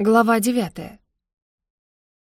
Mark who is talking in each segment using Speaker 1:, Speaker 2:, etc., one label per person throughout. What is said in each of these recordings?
Speaker 1: Глава девятая.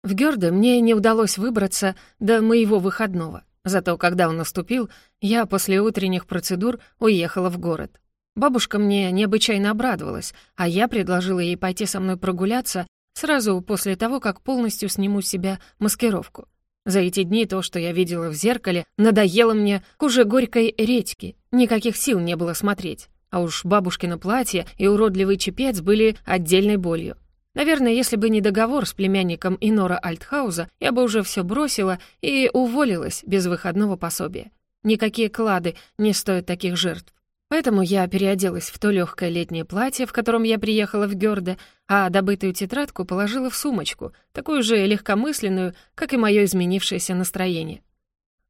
Speaker 1: В Гёрде мне не удалось выбраться до моего выходного. Зато когда он наступил, я после утренних процедур уехала в город. Бабушка мне необычайно обрадовалась, а я предложила ей пойти со мной прогуляться сразу после того, как полностью сниму с себя маскировку. За эти дни то, что я видела в зеркале, надоело мне к уже горькой редьке. Никаких сил не было смотреть. А уж бабушкино платье и уродливый чепец были отдельной болью. Наверное, если бы не договор с племянником Инора Альтхауза, я бы уже все бросила и уволилась без выходного пособия. Никакие клады не стоят таких жертв. Поэтому я переоделась в то легкое летнее платье, в котором я приехала в Гёрде, а добытую тетрадку положила в сумочку, такую же легкомысленную, как и мое изменившееся настроение.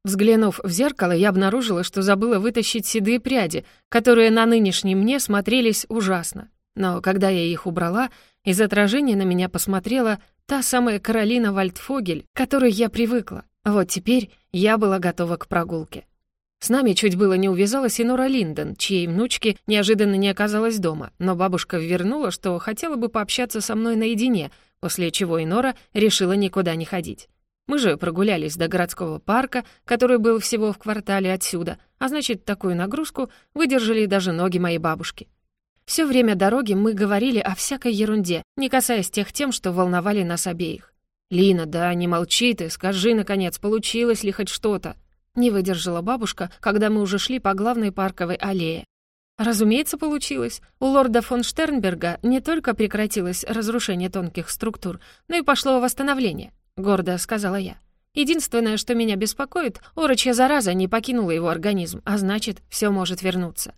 Speaker 1: Взглянув в зеркало, я обнаружила, что забыла вытащить седые пряди, которые на нынешней мне смотрелись ужасно. Но когда я их убрала, из отражения на меня посмотрела та самая Каролина Вальдфогель, к которой я привыкла. Вот теперь я была готова к прогулке. С нами чуть было не увязалась и Нора Линдон, чьей внучки неожиданно не оказалась дома, но бабушка вернула, что хотела бы пообщаться со мной наедине, после чего Инора решила никуда не ходить. Мы же прогулялись до городского парка, который был всего в квартале отсюда, а значит, такую нагрузку выдержали даже ноги моей бабушки. Все время дороги мы говорили о всякой ерунде, не касаясь тех тем, что волновали нас обеих. «Лина, да не молчи ты, скажи, наконец, получилось ли хоть что-то?» Не выдержала бабушка, когда мы уже шли по главной парковой аллее. Разумеется, получилось. У лорда фон Штернберга не только прекратилось разрушение тонких структур, но и пошло восстановление, гордо сказала я. Единственное, что меня беспокоит, орочья зараза не покинула его организм, а значит, все может вернуться.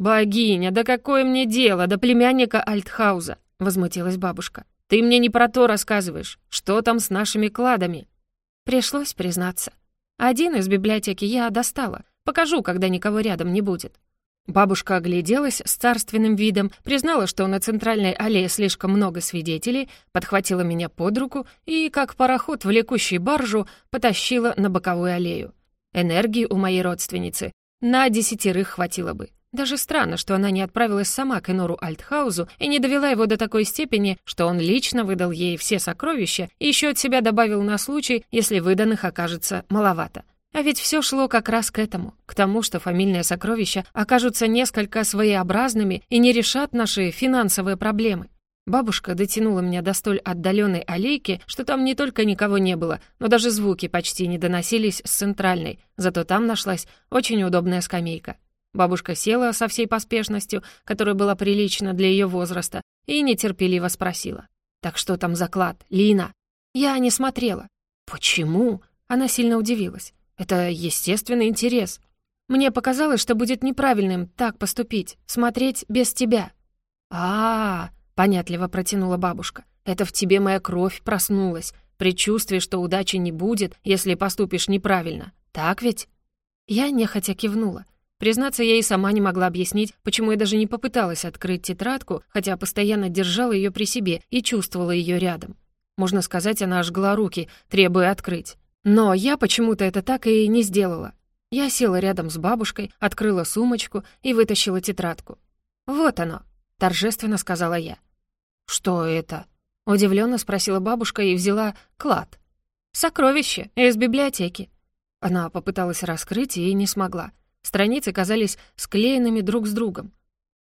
Speaker 1: «Богиня, да какое мне дело до племянника Альтхауза?» — возмутилась бабушка. «Ты мне не про то рассказываешь. Что там с нашими кладами?» Пришлось признаться. Один из библиотеки я достала. Покажу, когда никого рядом не будет. Бабушка огляделась с царственным видом, признала, что на центральной аллее слишком много свидетелей, подхватила меня под руку и, как пароход, влекущий баржу, потащила на боковую аллею. Энергии у моей родственницы на десятерых хватило бы. Даже странно, что она не отправилась сама к Энору Альтхаузу и не довела его до такой степени, что он лично выдал ей все сокровища и еще от себя добавил на случай, если выданных окажется маловато. А ведь все шло как раз к этому, к тому, что фамильные сокровища окажутся несколько своеобразными и не решат наши финансовые проблемы. Бабушка дотянула меня до столь отдаленной аллейки, что там не только никого не было, но даже звуки почти не доносились с центральной, зато там нашлась очень удобная скамейка. Бабушка села со всей поспешностью, которая была прилична для ее возраста, и нетерпеливо спросила. «Так что там за клад, Лина?» Я не смотрела. «Почему?» Она сильно удивилась. «Это естественный интерес. Мне показалось, что будет неправильным так поступить, смотреть без тебя». «А-а-а!» — понятливо протянула бабушка. «Это в тебе моя кровь проснулась, предчувствие, что удачи не будет, если поступишь неправильно. Так ведь?» Я нехотя кивнула. Признаться, я и сама не могла объяснить, почему я даже не попыталась открыть тетрадку, хотя постоянно держала ее при себе и чувствовала ее рядом. Можно сказать, она жгла руки, требуя открыть. Но я почему-то это так и не сделала. Я села рядом с бабушкой, открыла сумочку и вытащила тетрадку. «Вот оно», — торжественно сказала я. «Что это?» — удивленно спросила бабушка и взяла клад. «Сокровище из библиотеки». Она попыталась раскрыть и не смогла. Страницы казались склеенными друг с другом.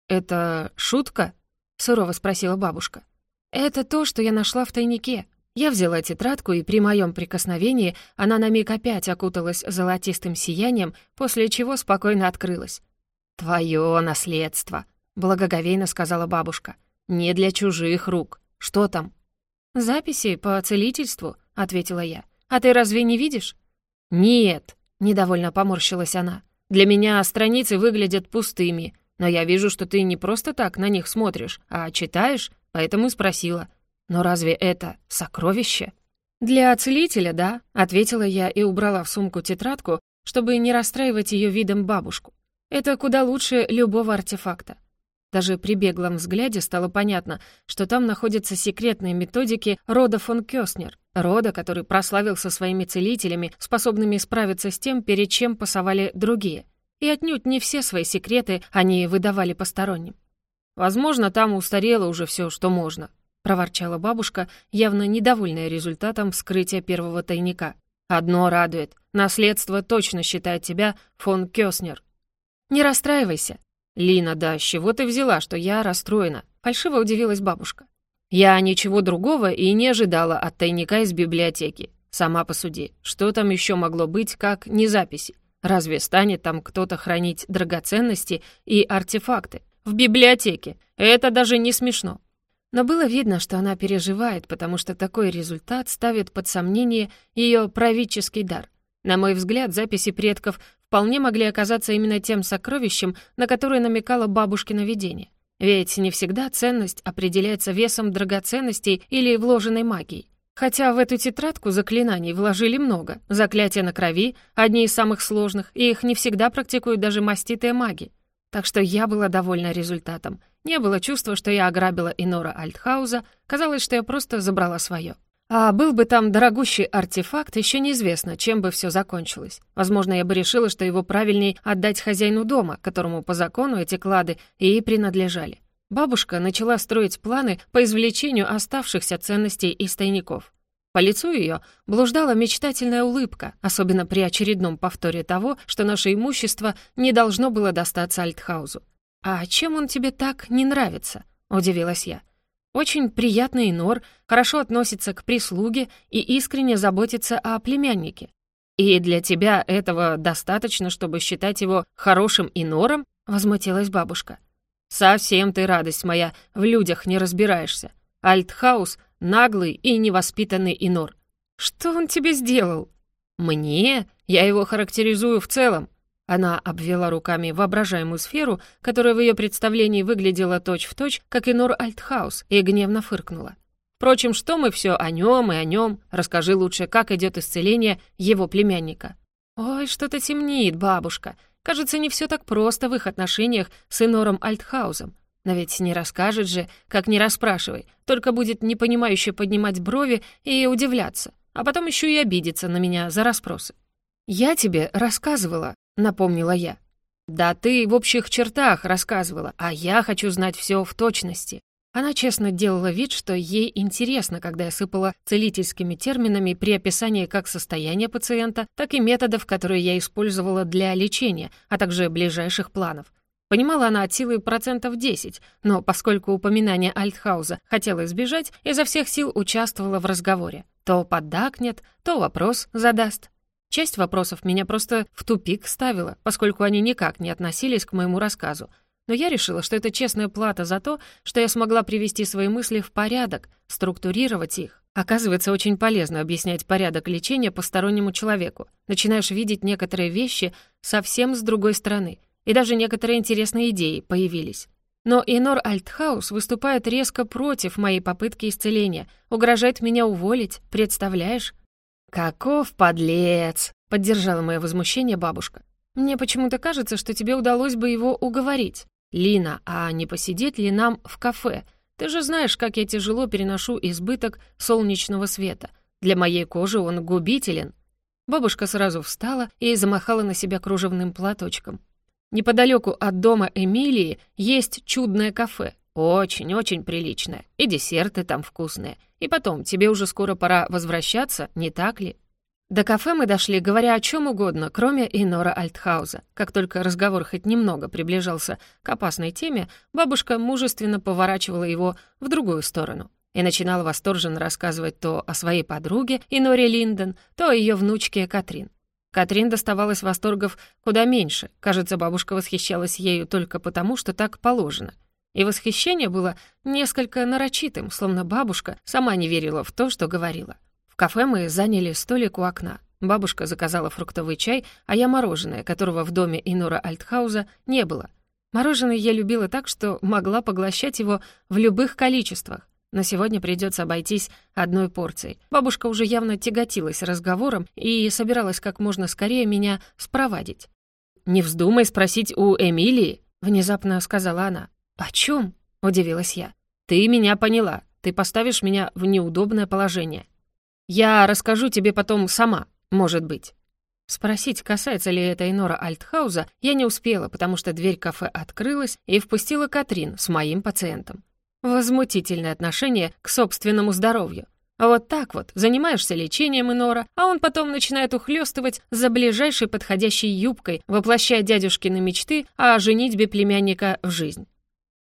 Speaker 1: «Это шутка?» — сурово спросила бабушка. «Это то, что я нашла в тайнике». Я взяла тетрадку, и при моем прикосновении она на миг опять окуталась золотистым сиянием, после чего спокойно открылась. «Твое наследство», — благоговейно сказала бабушка. «Не для чужих рук. Что там?» «Записи по целительству», — ответила я. «А ты разве не видишь?» «Нет», — недовольно поморщилась она. Для меня страницы выглядят пустыми, но я вижу, что ты не просто так на них смотришь, а читаешь, поэтому и спросила. Но разве это сокровище? «Для целителя, да», — ответила я и убрала в сумку тетрадку, чтобы не расстраивать ее видом бабушку. «Это куда лучше любого артефакта. Даже при беглом взгляде стало понятно, что там находятся секретные методики рода фон Кёснер, рода, который прославился своими целителями, способными справиться с тем, перед чем пасовали другие. И отнюдь не все свои секреты они выдавали посторонним. «Возможно, там устарело уже все, что можно», — проворчала бабушка, явно недовольная результатом вскрытия первого тайника. «Одно радует. Наследство точно считает тебя фон Кёснер». «Не расстраивайся». «Лина, да, с чего ты взяла, что я расстроена?» Фальшиво удивилась бабушка. «Я ничего другого и не ожидала от тайника из библиотеки. Сама посуди, что там еще могло быть, как не записи? Разве станет там кто-то хранить драгоценности и артефакты? В библиотеке. Это даже не смешно. Но было видно, что она переживает, потому что такой результат ставит под сомнение ее правительский дар. На мой взгляд, записи предков вполне могли оказаться именно тем сокровищем, на которое намекало бабушкино видение. Ведь не всегда ценность определяется весом драгоценностей или вложенной магией. Хотя в эту тетрадку заклинаний вложили много. Заклятия на крови — одни из самых сложных, и их не всегда практикуют даже маститые маги. Так что я была довольна результатом. Не было чувства, что я ограбила Инора Альтхауза, казалось, что я просто забрала свое. А был бы там дорогущий артефакт, еще неизвестно, чем бы все закончилось. Возможно, я бы решила, что его правильнее отдать хозяину дома, которому по закону эти клады и принадлежали. Бабушка начала строить планы по извлечению оставшихся ценностей из тайников. По лицу ее блуждала мечтательная улыбка, особенно при очередном повторе того, что наше имущество не должно было достаться Альтхаузу. «А чем он тебе так не нравится?» — удивилась я. «Очень приятный Инор, хорошо относится к прислуге и искренне заботится о племяннике. И для тебя этого достаточно, чтобы считать его хорошим Инором?» — возмутилась бабушка. «Совсем ты, радость моя, в людях не разбираешься. Альтхаус — наглый и невоспитанный Инор. Что он тебе сделал?» «Мне? Я его характеризую в целом». Она обвела руками воображаемую сферу, которая в ее представлении выглядела точь-в-точь, точь, как Инор Альтхаус, и гневно фыркнула. «Впрочем, что мы все о нем и о нем? Расскажи лучше, как идет исцеление его племянника». «Ой, что-то темнеет, бабушка. Кажется, не все так просто в их отношениях с Инором Альтхаузом. Но ведь не расскажет же, как не расспрашивай, только будет непонимающе поднимать брови и удивляться, а потом еще и обидеться на меня за расспросы. «Я тебе рассказывала», — напомнила я. «Да ты в общих чертах рассказывала, а я хочу знать все в точности». Она честно делала вид, что ей интересно, когда я сыпала целительскими терминами при описании как состояния пациента, так и методов, которые я использовала для лечения, а также ближайших планов. Понимала она от силы процентов 10, но поскольку упоминание Альтхауза хотела избежать, изо всех сил участвовала в разговоре. То поддакнет, то вопрос задаст. Часть вопросов меня просто в тупик ставила, поскольку они никак не относились к моему рассказу. Но я решила, что это честная плата за то, что я смогла привести свои мысли в порядок, структурировать их. Оказывается, очень полезно объяснять порядок лечения постороннему человеку. Начинаешь видеть некоторые вещи совсем с другой стороны — и даже некоторые интересные идеи появились. Но Инор Альтхаус выступает резко против моей попытки исцеления, угрожает меня уволить, представляешь? «Каков подлец!» — поддержала мое возмущение бабушка. «Мне почему-то кажется, что тебе удалось бы его уговорить. Лина, а не посидеть ли нам в кафе? Ты же знаешь, как я тяжело переношу избыток солнечного света. Для моей кожи он губителен». Бабушка сразу встала и замахала на себя кружевным платочком. Неподалеку от дома Эмилии есть чудное кафе. Очень-очень приличное. И десерты там вкусные. И потом, тебе уже скоро пора возвращаться, не так ли? До кафе мы дошли, говоря о чем угодно, кроме Инора Альтхауза. Как только разговор хоть немного приближался к опасной теме, бабушка мужественно поворачивала его в другую сторону и начинала восторженно рассказывать то о своей подруге Иноре Линден, то о ее внучке Катрин. Катрин доставалась восторгов куда меньше. Кажется, бабушка восхищалась ею только потому, что так положено. И восхищение было несколько нарочитым, словно бабушка сама не верила в то, что говорила. В кафе мы заняли столик у окна. Бабушка заказала фруктовый чай, а я мороженое, которого в доме Инора Альтхауза не было. Мороженое я любила так, что могла поглощать его в любых количествах. На сегодня придется обойтись одной порцией. Бабушка уже явно тяготилась разговором и собиралась как можно скорее меня спровадить. «Не вздумай спросить у Эмилии», — внезапно сказала она. «О чем? удивилась я. «Ты меня поняла. Ты поставишь меня в неудобное положение. Я расскажу тебе потом сама, может быть». Спросить, касается ли это Инора Альтхауза, я не успела, потому что дверь кафе открылась и впустила Катрин с моим пациентом. Возмутительное отношение к собственному здоровью. Вот так вот, занимаешься лечением Инора, а он потом начинает ухлёстывать за ближайшей подходящей юбкой, воплощая дядюшкины мечты о женитьбе племянника в жизнь.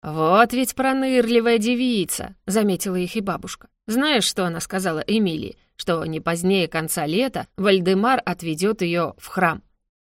Speaker 1: «Вот ведь пронырливая девица», — заметила их и бабушка. «Знаешь, что она сказала Эмилии? Что не позднее конца лета Вальдемар отведет ее в храм.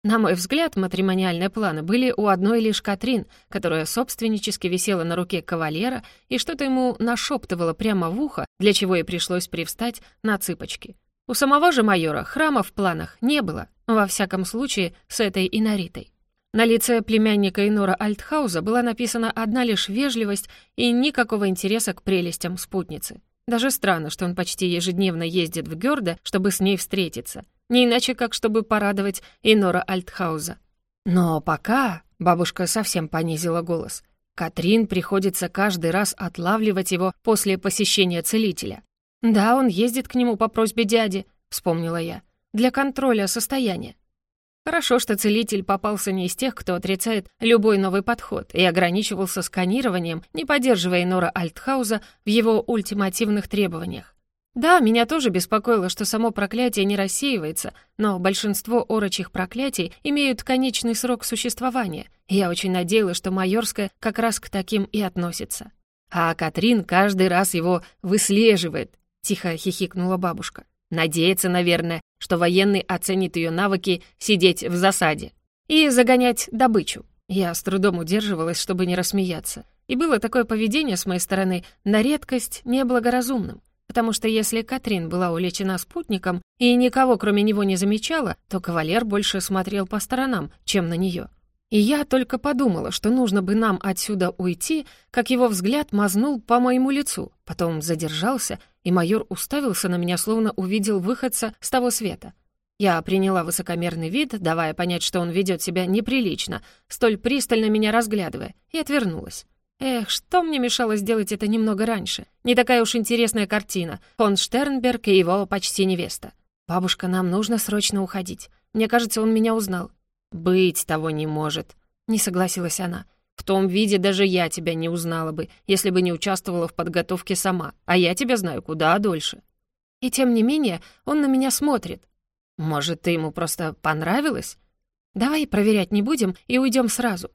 Speaker 1: На мой взгляд, матримониальные планы были у одной лишь Катрин, которая собственнически висела на руке кавалера и что-то ему нашептывала прямо в ухо, для чего ей пришлось привстать на цыпочки. У самого же майора храма в планах не было, во всяком случае, с этой иноритой. На лице племянника Инора Альтхауза была написана одна лишь вежливость и никакого интереса к прелестям спутницы. Даже странно, что он почти ежедневно ездит в Гёрде, чтобы с ней встретиться. Не иначе, как чтобы порадовать Инора Альтхауза. Но пока, бабушка совсем понизила голос, Катрин приходится каждый раз отлавливать его после посещения целителя. «Да, он ездит к нему по просьбе дяди», — вспомнила я, «для контроля состояния. Хорошо, что целитель попался не из тех, кто отрицает любой новый подход и ограничивался сканированием, не поддерживая Нора Альтхауза в его ультимативных требованиях. Да, меня тоже беспокоило, что само проклятие не рассеивается, но большинство орочих проклятий имеют конечный срок существования, я очень надеялась, что майорская как раз к таким и относится. А Катрин каждый раз его выслеживает, тихо хихикнула бабушка. Надеется, наверное, что военный оценит ее навыки сидеть в засаде и загонять добычу. Я с трудом удерживалась, чтобы не рассмеяться. И было такое поведение с моей стороны на редкость неблагоразумным. Потому что если Катрин была улечена спутником и никого кроме него не замечала, то кавалер больше смотрел по сторонам, чем на нее. И я только подумала, что нужно бы нам отсюда уйти, как его взгляд мазнул по моему лицу, потом задержался, и майор уставился на меня, словно увидел выходца с того света. Я приняла высокомерный вид, давая понять, что он ведет себя неприлично, столь пристально меня разглядывая, и отвернулась. Эх, что мне мешало сделать это немного раньше? Не такая уж интересная картина. Фон Штернберг и его почти невеста. «Бабушка, нам нужно срочно уходить. Мне кажется, он меня узнал. «Быть того не может», — не согласилась она. «В том виде даже я тебя не узнала бы, если бы не участвовала в подготовке сама, а я тебя знаю куда дольше». И тем не менее он на меня смотрит. «Может, ты ему просто понравилась? Давай проверять не будем и уйдем сразу».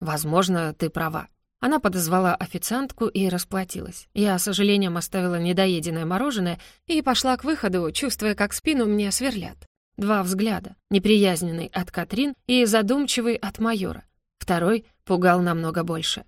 Speaker 1: «Возможно, ты права». Она подозвала официантку и расплатилась. Я, с сожалением, оставила недоеденное мороженое и пошла к выходу, чувствуя, как спину мне сверлят. Два взгляда, неприязненный от Катрин и задумчивый от майора. Второй пугал намного больше.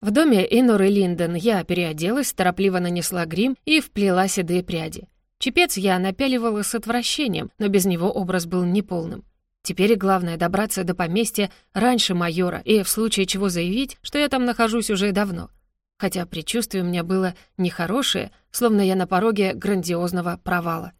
Speaker 1: В доме Иноры Линден я переоделась, торопливо нанесла грим и вплела седые пряди. Чепец я напяливала с отвращением, но без него образ был неполным. Теперь главное добраться до поместья раньше майора и в случае чего заявить, что я там нахожусь уже давно. Хотя предчувствие у меня было нехорошее, словно я на пороге грандиозного провала.